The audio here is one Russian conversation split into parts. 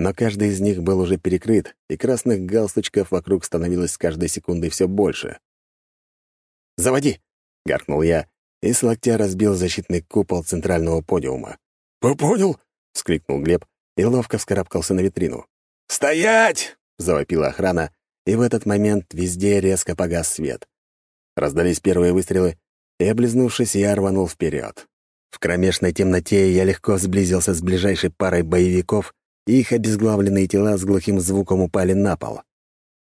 но каждый из них был уже перекрыт, и красных галстучков вокруг становилось с каждой секундой все больше. «Заводи!» — гаркнул я, и с локтя разбил защитный купол центрального подиума. «Понял!» — вскликнул Глеб и ловко вскарабкался на витрину. «Стоять!» — завопила охрана, и в этот момент везде резко погас свет. Раздались первые выстрелы, и, облизнувшись, я рванул вперед. В кромешной темноте я легко сблизился с ближайшей парой боевиков, их обезглавленные тела с глухим звуком упали на пол.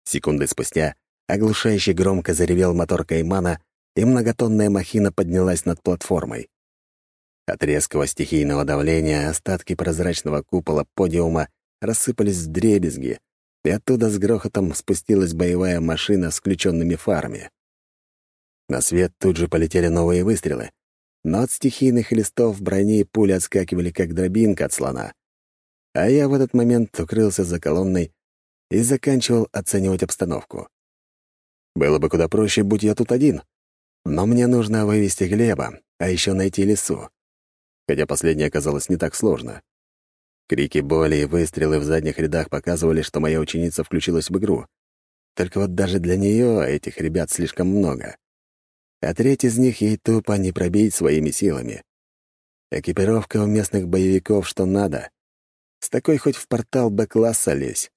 Секунды спустя оглушающе громко заревел мотор Каймана, и многотонная махина поднялась над платформой. От резкого стихийного давления остатки прозрачного купола подиума рассыпались в дребезги, и оттуда с грохотом спустилась боевая машина с включенными фарами. На свет тут же полетели новые выстрелы, но от стихийных листов брони пули отскакивали, как дробинка от слона. А я в этот момент укрылся за колонной и заканчивал оценивать обстановку. Было бы куда проще, будь я тут один. Но мне нужно вывести Глеба, а еще найти лесу. Хотя последнее оказалось не так сложно. Крики боли и выстрелы в задних рядах показывали, что моя ученица включилась в игру. Только вот даже для нее этих ребят слишком много а треть из них ей тупо не пробить своими силами. Экипировка у местных боевиков что надо. С такой хоть в портал Б-класса лезь.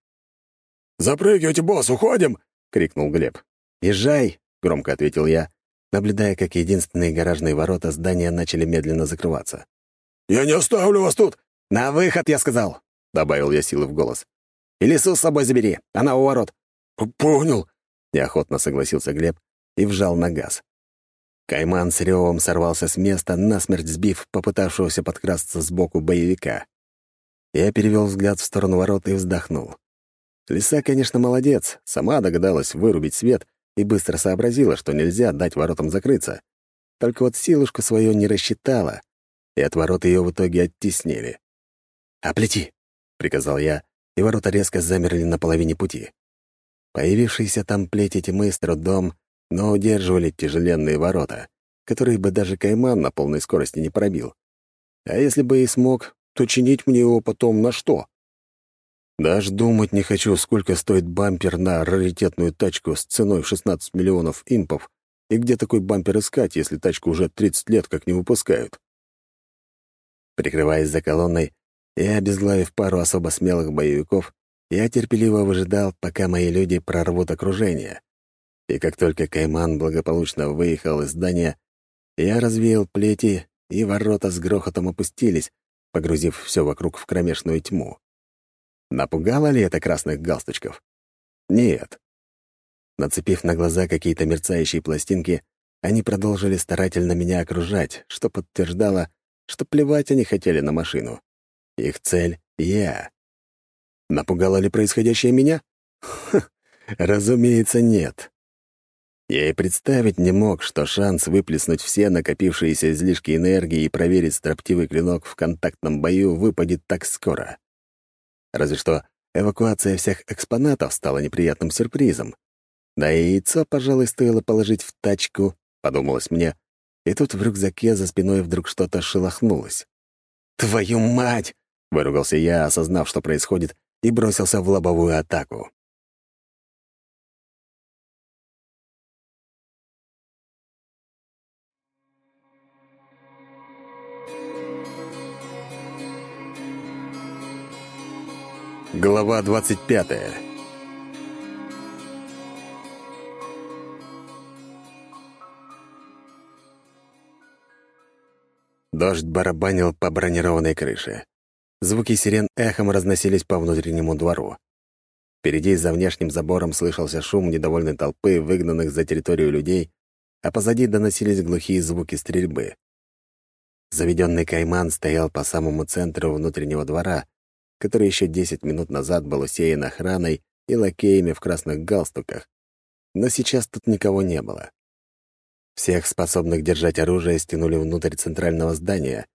«Запрыгивайте, босс, уходим!» — крикнул Глеб. «Езжай!» — громко ответил я, наблюдая, как единственные гаражные ворота здания начали медленно закрываться. «Я не оставлю вас тут!» «На выход, я сказал!» — добавил я силы в голос. «И лесу с собой забери, она у ворот». «Понял!» — неохотно согласился Глеб и вжал на газ. Кайман с ревом сорвался с места, насмерть сбив попытавшегося подкрасться сбоку боевика. Я перевел взгляд в сторону ворот и вздохнул. Лиса, конечно, молодец, сама догадалась вырубить свет и быстро сообразила, что нельзя дать воротам закрыться. Только вот силушку свою не рассчитала, и от ворот ее в итоге оттеснили. «Оплети!» — приказал я, и ворота резко замерли на половине пути. Появившиеся там плети тьмы с трудом но удерживали тяжеленные ворота, которые бы даже Кайман на полной скорости не пробил. А если бы и смог, то чинить мне его потом на что? Даже думать не хочу, сколько стоит бампер на раритетную тачку с ценой в 16 миллионов импов, и где такой бампер искать, если тачку уже 30 лет как не выпускают. Прикрываясь за колонной и обезглавив пару особо смелых боевиков, я терпеливо выжидал, пока мои люди прорвут окружение и как только Кайман благополучно выехал из здания, я развеял плети, и ворота с грохотом опустились, погрузив все вокруг в кромешную тьму. Напугало ли это красных галстучков? Нет. Нацепив на глаза какие-то мерцающие пластинки, они продолжили старательно меня окружать, что подтверждало, что плевать они хотели на машину. Их цель — я. Напугало ли происходящее меня? Ха, разумеется, нет. Я и представить не мог, что шанс выплеснуть все накопившиеся излишки энергии и проверить строптивый клинок в контактном бою выпадет так скоро. Разве что эвакуация всех экспонатов стала неприятным сюрпризом. Да и яйцо, пожалуй, стоило положить в тачку, подумалось мне, и тут в рюкзаке за спиной вдруг что-то шелохнулось. «Твою мать!» — выругался я, осознав, что происходит, и бросился в лобовую атаку. Глава 25 Дождь барабанил по бронированной крыше. Звуки сирен эхом разносились по внутреннему двору. Впереди за внешним забором слышался шум недовольной толпы, выгнанных за территорию людей, а позади доносились глухие звуки стрельбы. Заведенный кайман стоял по самому центру внутреннего двора, который еще десять минут назад был усеян охраной и лакеями в красных галстуках, но сейчас тут никого не было. Всех способных держать оружие стянули внутрь центрального здания,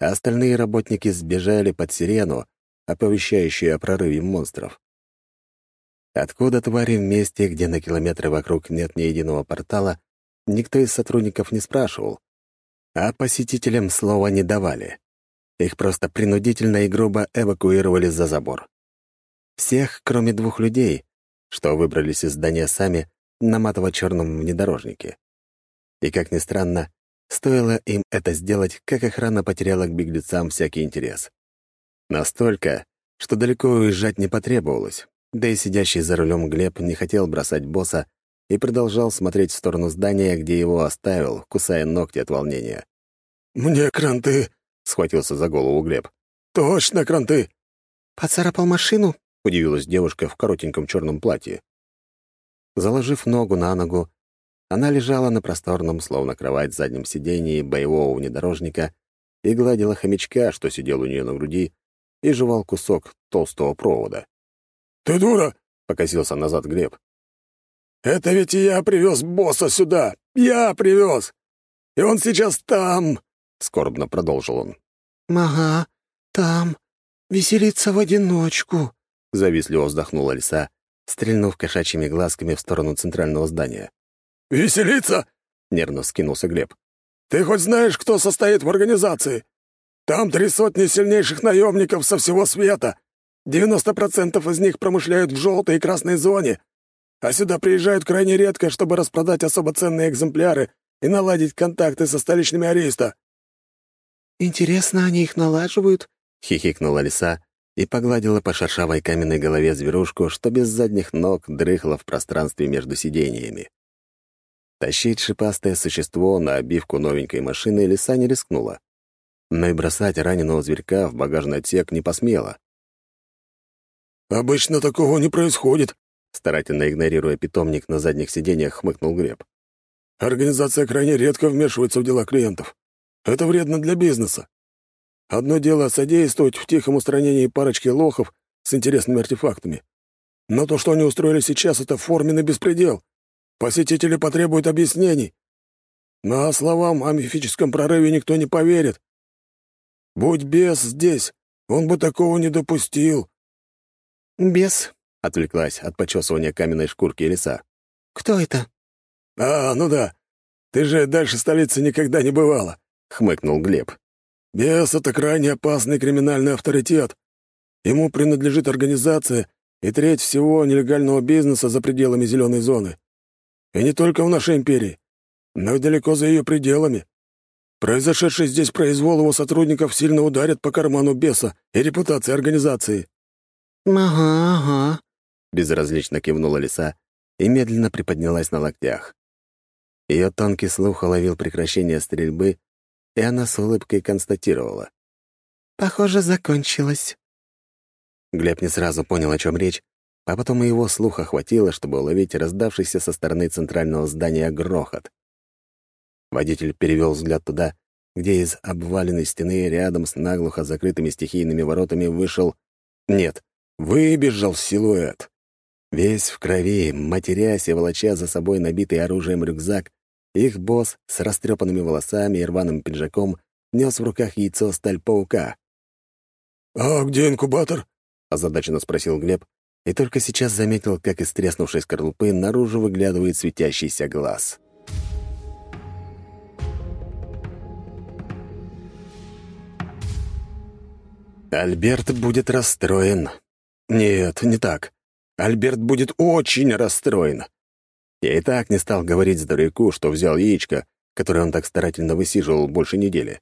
а остальные работники сбежали под сирену, оповещающую о прорыве монстров. Откуда твари в месте, где на километры вокруг нет ни единого портала, никто из сотрудников не спрашивал, а посетителям слова не давали. Их просто принудительно и грубо эвакуировали за забор. Всех, кроме двух людей, что выбрались из здания сами на матово-черном внедорожнике. И, как ни странно, стоило им это сделать, как охрана потеряла к беглецам всякий интерес. Настолько, что далеко уезжать не потребовалось, да и сидящий за рулем Глеб не хотел бросать босса и продолжал смотреть в сторону здания, где его оставил, кусая ногти от волнения. «Мне кранты!» — схватился за голову Глеб. «Точно кранты!» «Поцарапал машину?» — удивилась девушка в коротеньком черном платье. Заложив ногу на ногу, она лежала на просторном, словно кровать, заднем сидении боевого внедорожника и гладила хомячка, что сидел у нее на груди, и жевал кусок толстого провода. «Ты дура!» — покосился назад Глеб. «Это ведь я привез босса сюда! Я привез! И он сейчас там!» — скорбно продолжил он. «Ага, там. Веселится в одиночку», — завистливо вздохнула лиса, стрельнув кошачьими глазками в сторону центрального здания. «Веселиться?» — нервно скинулся Глеб. «Ты хоть знаешь, кто состоит в организации? Там три сотни сильнейших наемников со всего света. Девяносто процентов из них промышляют в желтой и красной зоне, а сюда приезжают крайне редко, чтобы распродать особо ценные экземпляры и наладить контакты со столичными ариста». «Интересно, они их налаживают?» — хихикнула лиса и погладила по шершавой каменной голове зверушку, что без задних ног дрыхла в пространстве между сидениями. Тащить шипастое существо на обивку новенькой машины лиса не рискнула. Но и бросать раненого зверька в багажный отсек не посмела. «Обычно такого не происходит», — старательно игнорируя питомник на задних сиденьях, хмыкнул Греб. «Организация крайне редко вмешивается в дела клиентов. Это вредно для бизнеса. Одно дело содействовать в тихом устранении парочки лохов с интересными артефактами. Но то, что они устроили сейчас, — это форменный беспредел. Посетители потребуют объяснений. Но словам о мифическом прорыве никто не поверит. Будь бес здесь, он бы такого не допустил. «Бес?» — отвлеклась от почесывания каменной шкурки лиса. «Кто это?» «А, ну да. Ты же дальше столицы никогда не бывала», — хмыкнул Глеб. «Бес — это крайне опасный криминальный авторитет. Ему принадлежит организация и треть всего нелегального бизнеса за пределами зеленой зоны. И не только в нашей империи, но и далеко за ее пределами. Произошедший здесь произвол его сотрудников сильно ударит по карману беса и репутации организации». «Ага, ага», — безразлично кивнула лиса и медленно приподнялась на локтях. Ее тонкий слух уловил прекращение стрельбы, и она с улыбкой констатировала. «Похоже, закончилось». Глеб не сразу понял, о чем речь, а потом и его слуха хватило, чтобы уловить раздавшийся со стороны центрального здания грохот. Водитель перевел взгляд туда, где из обваленной стены рядом с наглухо закрытыми стихийными воротами вышел... Нет, выбежал силуэт. Весь в крови, матерясь и волоча за собой набитый оружием рюкзак, их босс с растрепанными волосами и рваным пиджаком нес в руках яйцо сталь-паука. «А где инкубатор?» — озадаченно спросил Глеб, и только сейчас заметил, как из треснувшей скорлупы наружу выглядывает светящийся глаз. Альберт будет расстроен. Нет, не так. Альберт будет очень расстроен. Я и так не стал говорить здоровяку, что взял яичко, которое он так старательно высиживал больше недели.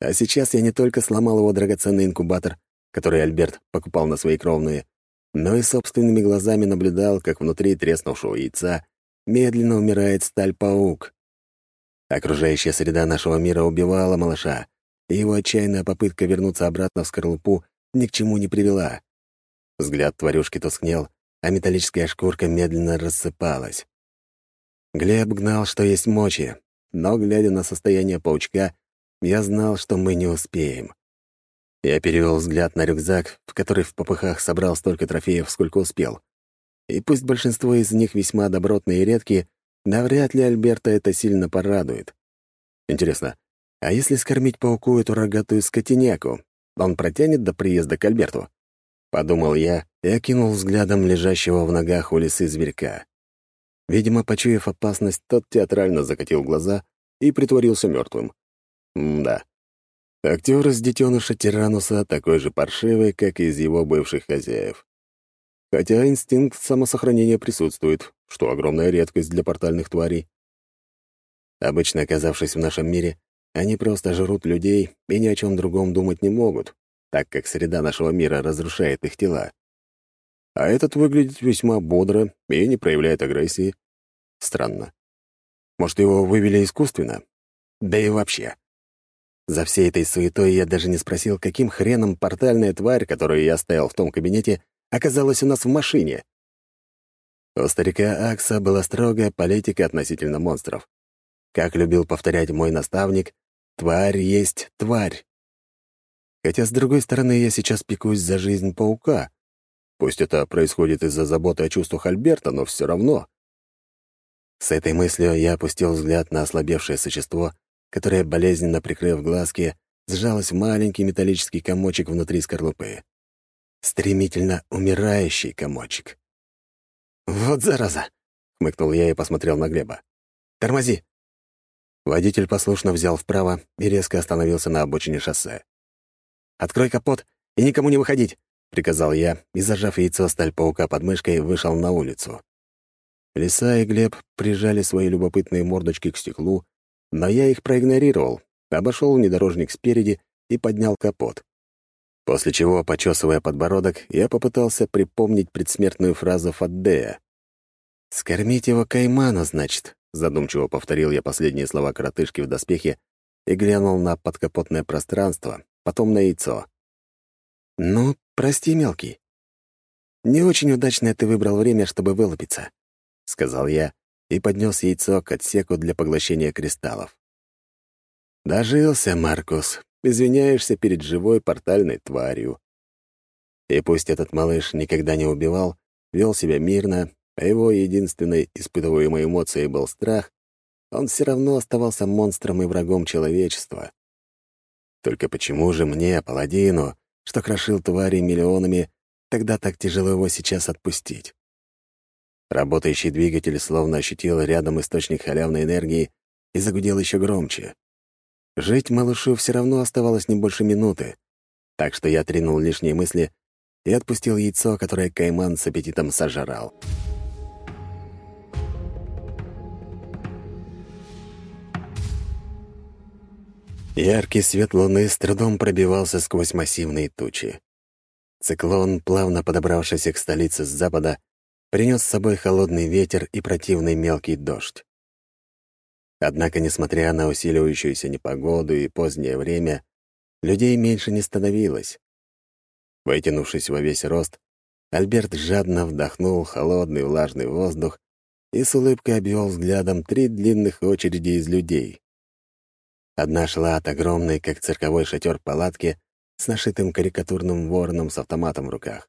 А сейчас я не только сломал его драгоценный инкубатор, который Альберт покупал на свои кровные, но и собственными глазами наблюдал, как внутри треснувшего яйца медленно умирает сталь-паук. Окружающая среда нашего мира убивала малыша, и его отчаянная попытка вернуться обратно в скорлупу ни к чему не привела. Взгляд тварюшки тускнел, а металлическая шкурка медленно рассыпалась. Глеб гнал, что есть мочи, но, глядя на состояние паучка, я знал, что мы не успеем. Я перевел взгляд на рюкзак, в который в попыхах собрал столько трофеев, сколько успел. И пусть большинство из них весьма добротные и редкие, навряд ли Альберта это сильно порадует. Интересно, а если скормить пауку эту рогатую скотиняку, он протянет до приезда к Альберту? Подумал я и окинул взглядом лежащего в ногах у лисы зверька. Видимо, почуяв опасность, тот театрально закатил глаза и притворился мертвым. да. Актер из детеныша Тирануса такой же паршивый, как и из его бывших хозяев. хотя инстинкт самосохранения присутствует, что огромная редкость для портальных тварей. Обычно, оказавшись в нашем мире, они просто жрут людей и ни о чем другом думать не могут, так как среда нашего мира разрушает их тела. А этот выглядит весьма бодро и не проявляет агрессии. Странно. Может, его вывели искусственно? Да и вообще. За всей этой суетой я даже не спросил, каким хреном портальная тварь, которую я оставил в том кабинете, оказалась у нас в машине. У старика Акса была строгая политика относительно монстров. Как любил повторять мой наставник, тварь есть тварь. Хотя, с другой стороны, я сейчас пекусь за жизнь паука. Пусть это происходит из-за заботы о чувствах Альберта, но все равно. С этой мыслью я опустил взгляд на ослабевшее существо, которое, болезненно прикрыв глазки, сжалось в маленький металлический комочек внутри скорлупы. Стремительно умирающий комочек. «Вот зараза!» — хмыкнул я и посмотрел на Глеба. «Тормози!» Водитель послушно взял вправо и резко остановился на обочине шоссе. «Открой капот и никому не выходить!» — приказал я и, зажав яйцо сталь паука под мышкой, вышел на улицу. Лиса и Глеб прижали свои любопытные мордочки к стеклу, но я их проигнорировал, обошел внедорожник спереди и поднял капот. После чего, почесывая подбородок, я попытался припомнить предсмертную фразу Фаддея. «Скормить его кайману, значит», — задумчиво повторил я последние слова коротышки в доспехе и глянул на подкапотное пространство, потом на яйцо. «Ну, прости, мелкий. Не очень удачное ты выбрал время, чтобы вылупиться. — сказал я и поднес яйцо к отсеку для поглощения кристаллов. «Дожился, Маркус. Извиняешься перед живой портальной тварью. И пусть этот малыш никогда не убивал, вел себя мирно, а его единственной испытываемой эмоцией был страх, он все равно оставался монстром и врагом человечества. Только почему же мне, паладину, что крошил твари миллионами, тогда так тяжело его сейчас отпустить? Работающий двигатель словно ощутил рядом источник халявной энергии и загудел еще громче. Жить малышу все равно оставалось не больше минуты, так что я тринул лишние мысли и отпустил яйцо, которое Кайман с аппетитом сожрал. Яркий свет луны с трудом пробивался сквозь массивные тучи. Циклон, плавно подобравшийся к столице с запада, принес с собой холодный ветер и противный мелкий дождь. Однако, несмотря на усиливающуюся непогоду и позднее время, людей меньше не становилось. Вытянувшись во весь рост, Альберт жадно вдохнул холодный влажный воздух и с улыбкой обвел взглядом три длинных очереди из людей. Одна шла от огромной, как цирковой шатер палатки, с нашитым карикатурным вороном с автоматом в руках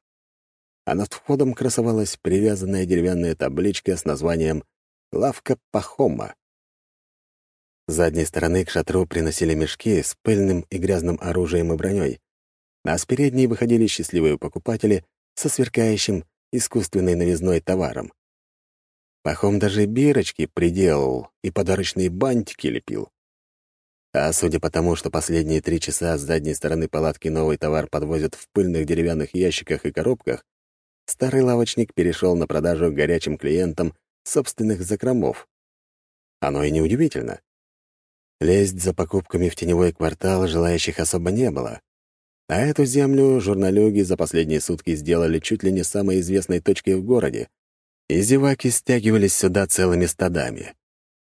а над входом красовалась привязанная деревянная табличка с названием «Лавка Пахома». С задней стороны к шатру приносили мешки с пыльным и грязным оружием и броней, а с передней выходили счастливые покупатели со сверкающим искусственной новизной товаром. Пахом даже бирочки приделал и подарочные бантики лепил. А судя по тому, что последние три часа с задней стороны палатки новый товар подвозят в пыльных деревянных ящиках и коробках, старый лавочник перешел на продажу горячим клиентам собственных закромов. Оно и неудивительно. Лезть за покупками в теневой квартал желающих особо не было. А эту землю журналюги за последние сутки сделали чуть ли не самой известной точкой в городе, и зеваки стягивались сюда целыми стадами.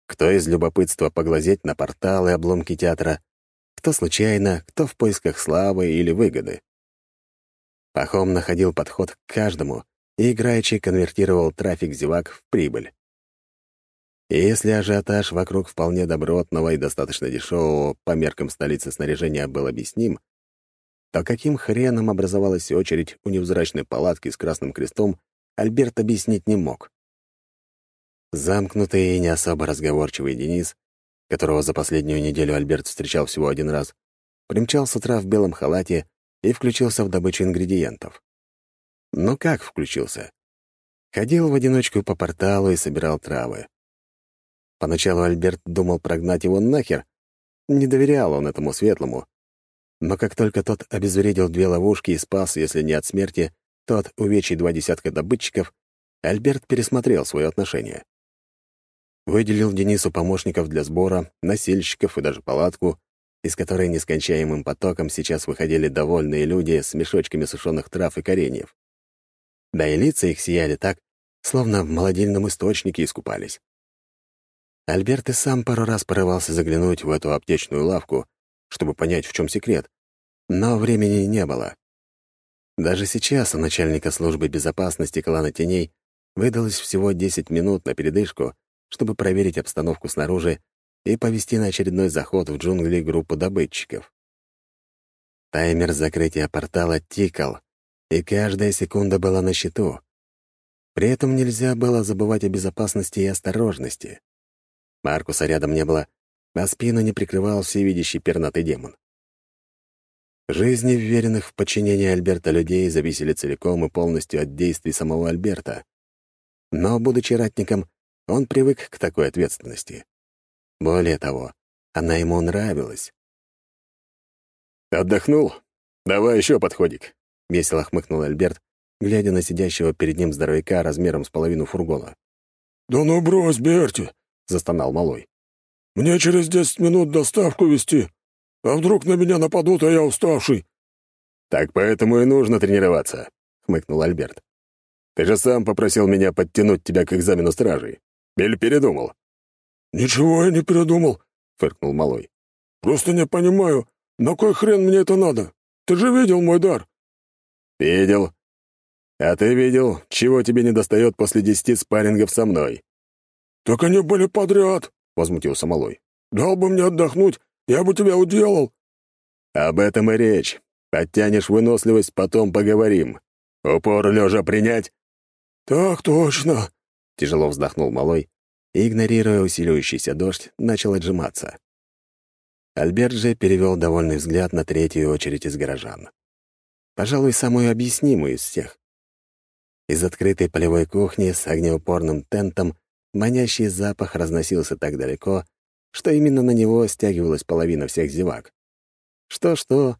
Кто из любопытства поглазеть на порталы обломки театра, кто случайно, кто в поисках славы или выгоды. Пахом находил подход к каждому и играючи конвертировал трафик зевак в прибыль. И если ажиотаж вокруг вполне добротного и достаточно дешевого по меркам столицы снаряжения был объясним, то каким хреном образовалась очередь у невзрачной палатки с красным крестом, Альберт объяснить не мог. Замкнутый и не особо разговорчивый Денис, которого за последнюю неделю Альберт встречал всего один раз, примчал с утра в белом халате и включился в добычу ингредиентов. Но как включился? Ходил в одиночку по порталу и собирал травы. Поначалу Альберт думал прогнать его нахер. Не доверял он этому светлому. Но как только тот обезвредил две ловушки и спас, если не от смерти, тот увечий два десятка добытчиков, Альберт пересмотрел свое отношение. Выделил Денису помощников для сбора, носильщиков и даже палатку, из которой нескончаемым потоком сейчас выходили довольные люди с мешочками сушеных трав и кореньев. Да и лица их сияли так, словно в молодильном источнике искупались. Альберт и сам пару раз порывался заглянуть в эту аптечную лавку, чтобы понять, в чем секрет, но времени не было. Даже сейчас у начальника службы безопасности клана Теней выдалось всего 10 минут на передышку, чтобы проверить обстановку снаружи и повести на очередной заход в джунгли группу добытчиков. Таймер закрытия портала тикал, и каждая секунда была на счету. При этом нельзя было забывать о безопасности и осторожности. Маркуса рядом не было, а спину не прикрывал всевидящий пернатый демон. Жизни вверенных в подчинение Альберта людей зависели целиком и полностью от действий самого Альберта. Но, будучи ратником, он привык к такой ответственности. Более того, она ему нравилась. «Отдохнул? Давай еще подходик», — весело хмыкнул Альберт, глядя на сидящего перед ним здоровяка размером с половину фургона. «Да ну брось, Берти!» — застонал малой. «Мне через десять минут доставку вести. А вдруг на меня нападут, а я уставший?» «Так поэтому и нужно тренироваться», — хмыкнул Альберт. «Ты же сам попросил меня подтянуть тебя к экзамену стражей. Или передумал?» «Ничего я не передумал», — фыркнул малой. «Просто не понимаю, на кой хрен мне это надо? Ты же видел мой дар?» «Видел. А ты видел, чего тебе не достает после десяти спаррингов со мной?» «Так они были подряд», — возмутился малой. «Дал бы мне отдохнуть, я бы тебя уделал». «Об этом и речь. Подтянешь выносливость, потом поговорим. Упор лежа принять?» «Так точно», — тяжело вздохнул малой и, игнорируя усиливающийся дождь, начал отжиматься. Альберт же перевел довольный взгляд на третью очередь из горожан. Пожалуй, самую объяснимую из всех. Из открытой полевой кухни с огнеупорным тентом манящий запах разносился так далеко, что именно на него стягивалась половина всех зевак. Что-что,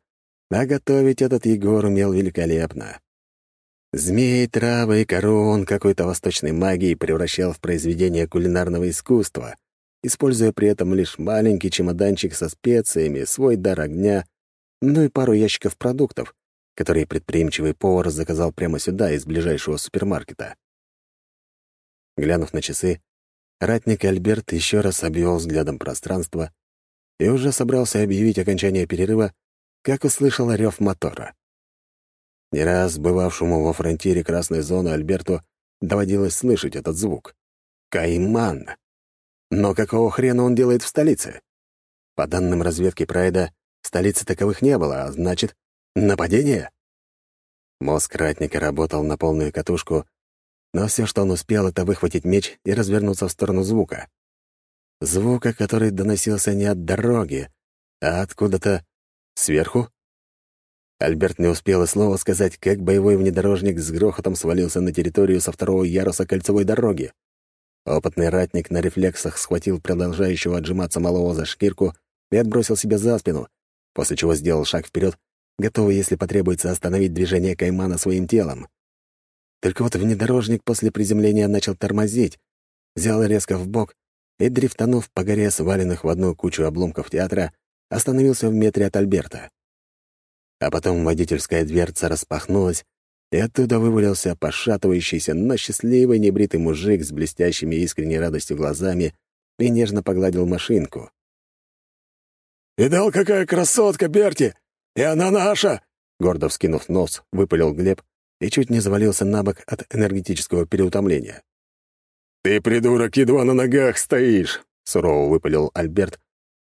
а готовить этот Егор умел великолепно. Змеи, травы и кору он какой-то восточной магией превращал в произведение кулинарного искусства, используя при этом лишь маленький чемоданчик со специями, свой дар огня, ну и пару ящиков продуктов, которые предприимчивый повар заказал прямо сюда, из ближайшего супермаркета. Глянув на часы, ратник Альберт еще раз обвел взглядом пространство и уже собрался объявить окончание перерыва, как услышал рев мотора. Не раз бывавшему во фронтире красной зоны Альберту доводилось слышать этот звук. Кайман! Но какого хрена он делает в столице? По данным разведки Прайда, столицы таковых не было, а значит, нападение? Мозг ратника работал на полную катушку, но все, что он успел, это выхватить меч и развернуться в сторону звука. Звука, который доносился не от дороги, а откуда-то сверху. Альберт не успел и слова сказать, как боевой внедорожник с грохотом свалился на территорию со второго яруса кольцевой дороги. Опытный ратник на рефлексах схватил продолжающего отжиматься малого за шкирку и отбросил себя за спину, после чего сделал шаг вперед, готовый, если потребуется, остановить движение каймана своим телом. Только вот внедорожник после приземления начал тормозить, взял резко в бок и, дрифтанув по горе сваленных в одну кучу обломков театра, остановился в метре от Альберта. А потом водительская дверца распахнулась, и оттуда вывалился пошатывающийся, но счастливый небритый мужик с блестящими искренней радостью глазами и нежно погладил машинку. «Видал, какая красотка, Берти! И она наша!» Гордо вскинув нос, выпалил Глеб и чуть не завалился на бок от энергетического переутомления. «Ты, придурок, едва на ногах стоишь!» — сурово выпалил Альберт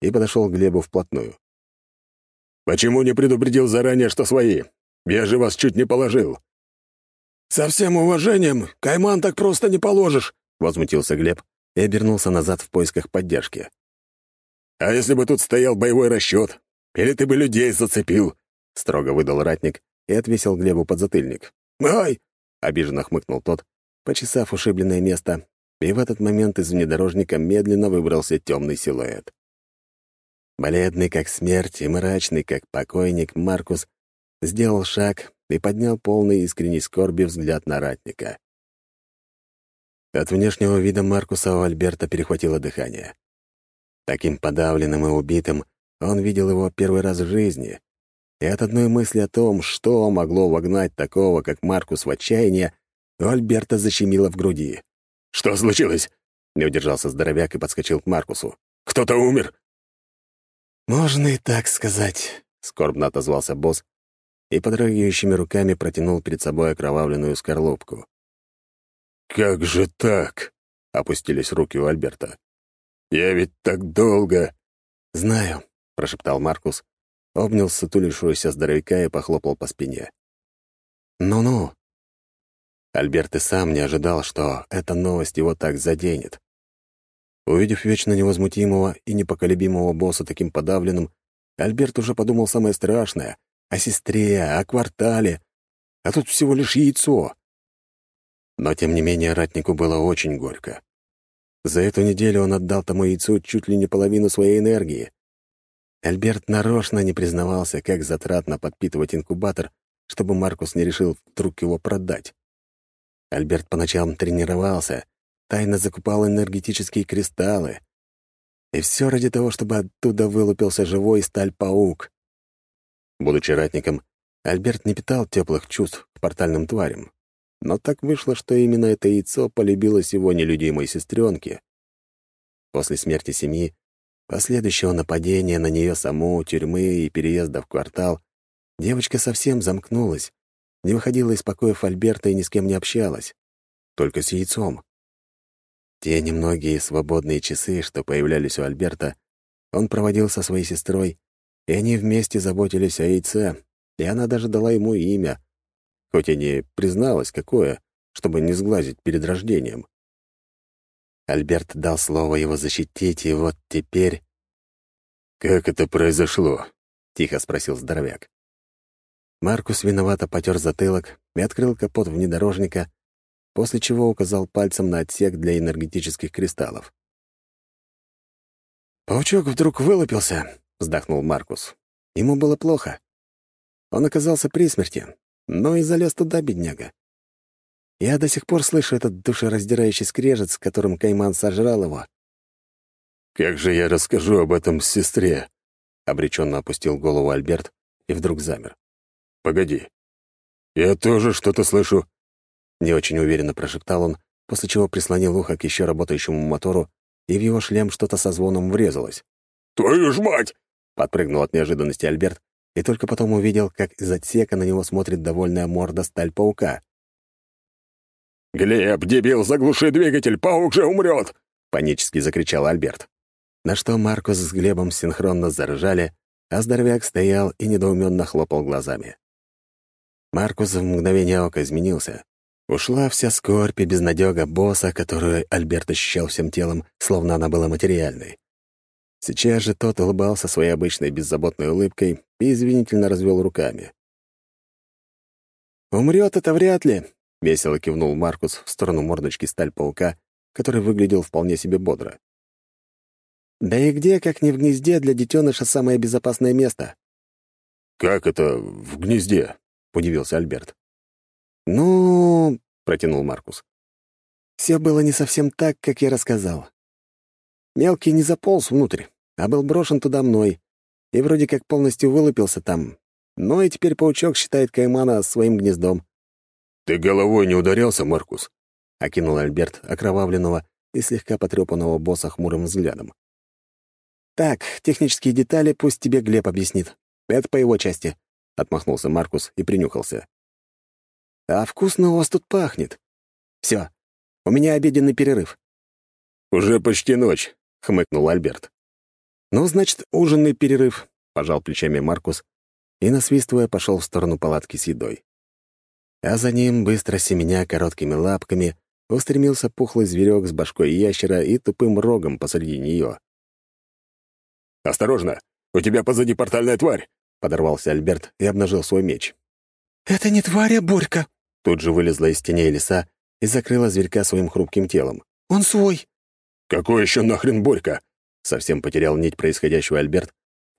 и подошел к Глебу вплотную. Почему не предупредил заранее, что свои? Я же вас чуть не положил». «Со всем уважением, кайман так просто не положишь», — возмутился Глеб и обернулся назад в поисках поддержки. «А если бы тут стоял боевой расчет? Или ты бы людей зацепил?» — строго выдал ратник и отвесил Глебу подзатыльник. «Ай!» — обиженно хмыкнул тот, почесав ушибленное место, и в этот момент из внедорожника медленно выбрался темный силуэт. Бледный, как смерть, и мрачный, как покойник, Маркус сделал шаг и поднял полный искренней скорби взгляд на ратника. От внешнего вида Маркуса у Альберта перехватило дыхание. Таким подавленным и убитым он видел его первый раз в жизни, и от одной мысли о том, что могло вогнать такого, как Маркус, в отчаяние, у Альберта защемило в груди. «Что случилось?» — не удержался здоровяк и подскочил к Маркусу. «Кто-то умер?» «Можно и так сказать», — скорбно отозвался босс и подрагивающими руками протянул перед собой окровавленную скорлупку. «Как же так?» — опустились руки у Альберта. «Я ведь так долго...» «Знаю», — прошептал Маркус, обнял сутулившегося здоровяка и похлопал по спине. «Ну-ну». Альберт и сам не ожидал, что эта новость его так заденет. Увидев вечно невозмутимого и непоколебимого босса таким подавленным, Альберт уже подумал самое страшное — о сестре, о квартале, а тут всего лишь яйцо. Но, тем не менее, ратнику было очень горько. За эту неделю он отдал тому яйцу чуть ли не половину своей энергии. Альберт нарочно не признавался, как затратно подпитывать инкубатор, чтобы Маркус не решил вдруг его продать. Альберт по ночам тренировался, тайно закупал энергетические кристаллы. И все ради того, чтобы оттуда вылупился живой сталь-паук. Будучи ратником, Альберт не питал теплых чувств к портальным тварям. Но так вышло, что именно это яйцо полюбилось его нелюдимой сестренке. После смерти семьи Последующего нападения на нее саму, тюрьмы и переезда в квартал, девочка совсем замкнулась, не выходила из покоев Альберта и ни с кем не общалась. Только с яйцом. Те немногие свободные часы, что появлялись у Альберта, он проводил со своей сестрой, и они вместе заботились о яйце, и она даже дала ему имя, хоть и не призналась, какое, чтобы не сглазить перед рождением. Альберт дал слово его защитить, и вот теперь... «Как это произошло?» — тихо спросил здоровяк. Маркус виновато потер затылок и открыл капот внедорожника, после чего указал пальцем на отсек для энергетических кристаллов. «Паучок вдруг вылупился», — вздохнул Маркус. Ему было плохо. Он оказался при смерти, но и залез туда, бедняга. Я до сих пор слышу этот душераздирающий скрежет, с которым Кайман сожрал его. «Как же я расскажу об этом сестре?» — обреченно опустил голову Альберт и вдруг замер. «Погоди. Я тоже что-то слышу». Не очень уверенно прошептал он, после чего прислонил ухо к еще работающему мотору, и в его шлем что-то со звоном врезалось. «Твою ж мать!» — подпрыгнул от неожиданности Альберт и только потом увидел, как из отсека на него смотрит довольная морда сталь паука. «Глеб, дебил, заглуши двигатель, паук же умрет!» — панически закричал Альберт. На что Маркус с Глебом синхронно заржали, а здоровяк стоял и недоуменно хлопал глазами. Маркус в мгновение ока изменился. Ушла вся скорбь и безнадега босса, которую Альберт ощущал всем телом, словно она была материальной. Сейчас же тот улыбался своей обычной беззаботной улыбкой и извинительно развел руками. «Умрет это вряд ли», — весело кивнул Маркус в сторону мордочки сталь-паука, который выглядел вполне себе бодро. «Да и где, как не в гнезде, для детеныша самое безопасное место?» «Как это в гнезде?» — удивился Альберт. «Ну...» — протянул Маркус. «Все было не совсем так, как я рассказал. Мелкий не заполз внутрь, а был брошен туда мной, и вроде как полностью вылупился там. Но и теперь паучок считает Каймана своим гнездом. «Ты головой не ударялся, Маркус?» — окинул Альберт окровавленного и слегка потрепанного босса хмурым взглядом. «Так, технические детали пусть тебе Глеб объяснит. Это по его части», — отмахнулся Маркус и принюхался. «А вкусно у вас тут пахнет. Все, у меня обеденный перерыв». «Уже почти ночь», — хмыкнул Альберт. «Ну, значит, ужинный перерыв», — пожал плечами Маркус и, насвистывая, пошел в сторону палатки с едой а за ним, быстро семеня короткими лапками, устремился пухлый зверек с башкой ящера и тупым рогом посреди нее. «Осторожно! У тебя позади портальная тварь!» — подорвался Альберт и обнажил свой меч. «Это не тварь, а бурька!» Тут же вылезла из теней леса и закрыла зверька своим хрупким телом. «Он свой!» «Какой еще нахрен Борька?» Совсем потерял нить происходящего Альберт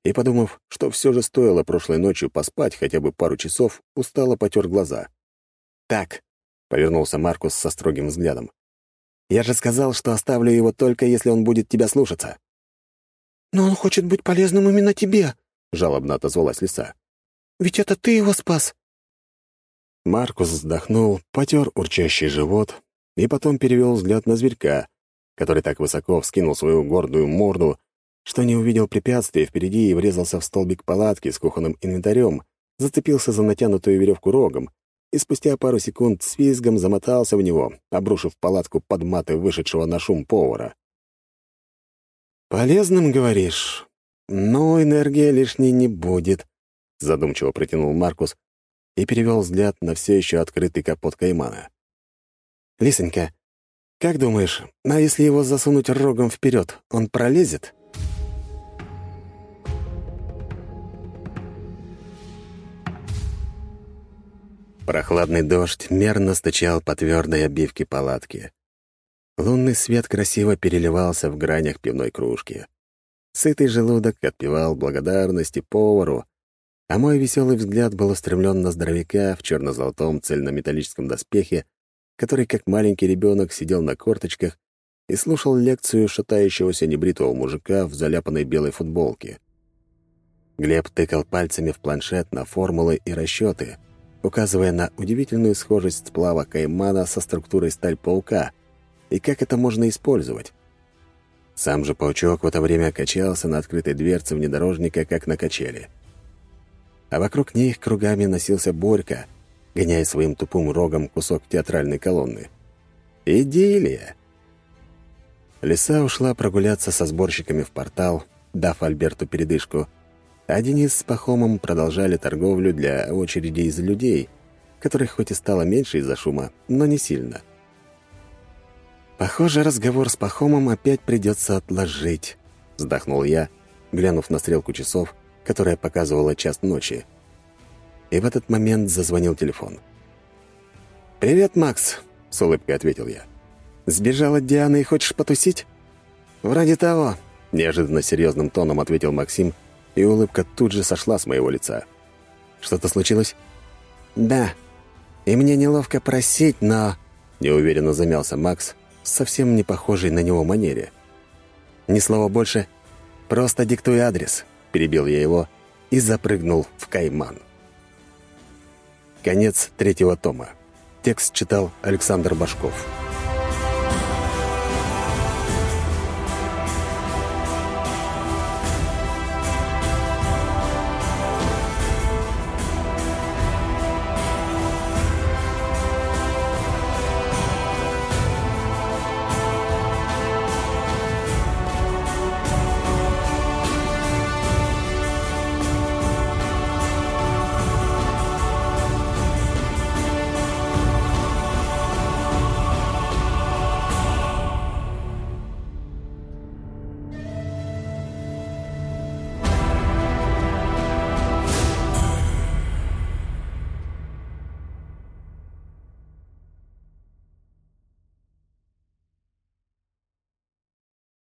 и, подумав, что все же стоило прошлой ночью поспать хотя бы пару часов, устало потер глаза. «Так», — повернулся Маркус со строгим взглядом, «я же сказал, что оставлю его только, если он будет тебя слушаться». «Но он хочет быть полезным именно тебе», — жалобно отозвалась лиса. «Ведь это ты его спас». Маркус вздохнул, потер урчащий живот и потом перевел взгляд на зверька, который так высоко вскинул свою гордую морду, что не увидел препятствия впереди и врезался в столбик палатки с кухонным инвентарем, зацепился за натянутую веревку рогом и спустя пару секунд с визгом замотался в него, обрушив палатку под маты вышедшего на шум повара. «Полезным, говоришь? Но энергия лишней не будет», — задумчиво протянул Маркус и перевел взгляд на все еще открытый капот Каймана. «Лисонька, как думаешь, а если его засунуть рогом вперед, он пролезет?» Прохладный дождь мерно стучал по твердой обивке палатки. Лунный свет красиво переливался в гранях пивной кружки. Сытый желудок отпевал благодарности повару, а мой веселый взгляд был устремлен на здоровяка в черно-золотом цельнометаллическом доспехе, который, как маленький ребенок, сидел на корточках и слушал лекцию шатающегося небритого мужика в заляпанной белой футболке. Глеб тыкал пальцами в планшет на формулы и расчеты — указывая на удивительную схожесть сплава каймана со структурой сталь-паука и как это можно использовать. Сам же паучок в это время качался на открытой дверце внедорожника, как на качели. А вокруг них кругами носился Борька, гоняя своим тупым рогом кусок театральной колонны. Идиллия! Лиса ушла прогуляться со сборщиками в портал, дав Альберту передышку — а Денис с Пахомом продолжали торговлю для очереди из людей, которых хоть и стало меньше из-за шума, но не сильно. «Похоже, разговор с Пахомом опять придется отложить», — вздохнул я, глянув на стрелку часов, которая показывала час ночи. И в этот момент зазвонил телефон. «Привет, Макс», — с улыбкой ответил я. «Сбежал от Дианы и хочешь потусить?» «Вроде того», — неожиданно серьезным тоном ответил Максим, — и улыбка тут же сошла с моего лица. «Что-то случилось?» «Да. И мне неловко просить, но...» Неуверенно замялся Макс, совсем не похожий на него манере. «Ни слова больше. Просто диктуй адрес», — перебил я его и запрыгнул в кайман. Конец третьего тома. Текст читал Александр Башков.